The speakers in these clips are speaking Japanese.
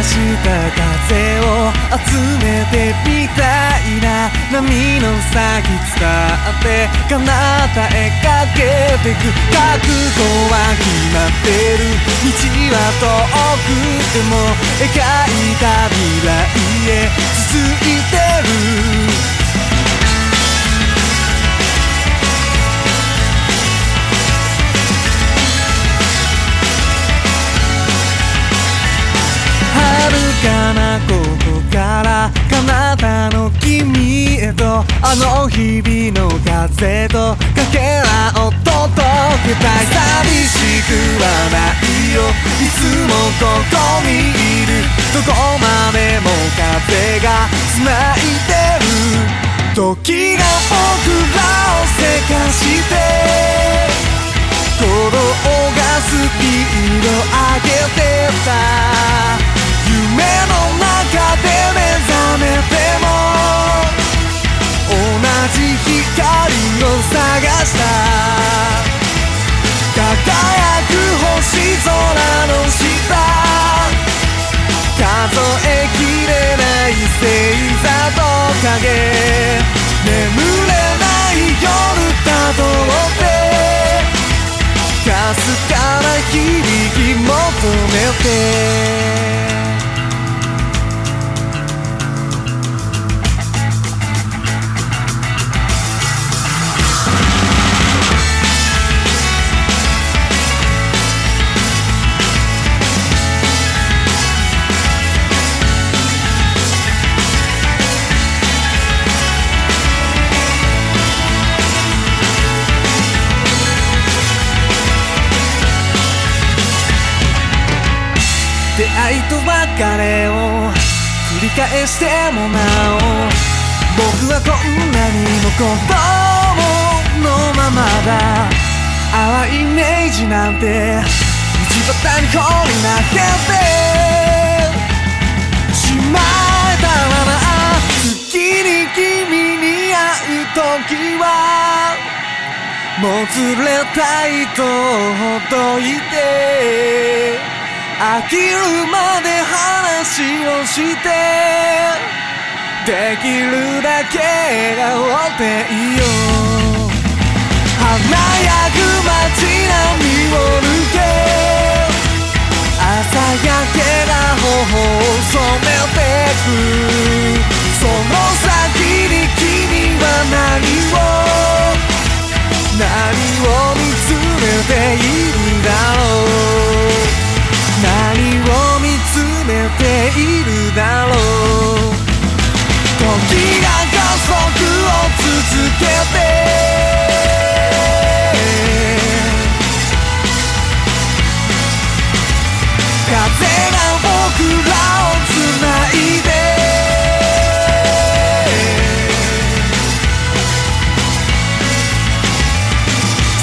風を集めてみたいな波の先伝って彼方へかけてく覚悟は決まってる道は遠くても描いた未来へ続いてるかなここから彼方の君へとあの日々の風とかけらを届けたい寂しくはないよいつもここにいるどこまでも風が繋いでる時が僕らをせかして鼓動がスピード上げてた星座と影。眠れない夜たどって。かすかな響き求めて。出会いと別れを繰り返してもなお僕はこんなにも子供のままだ淡いイメージなんて道端に放り投げてしまえたらな月に君に会う時はもつれたいとほどいて飽きるまで話をしてできるだけ笑っていよう。華やぐ街並みを抜け朝焼けが頬を染めてく。その先に君は何を何を見つめているだろう。いるだろう。時が加速を続けて。風が僕らをつないで。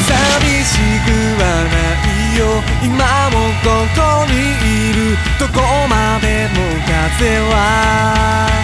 寂しくはないよ。今もここにいる。どこまでも風は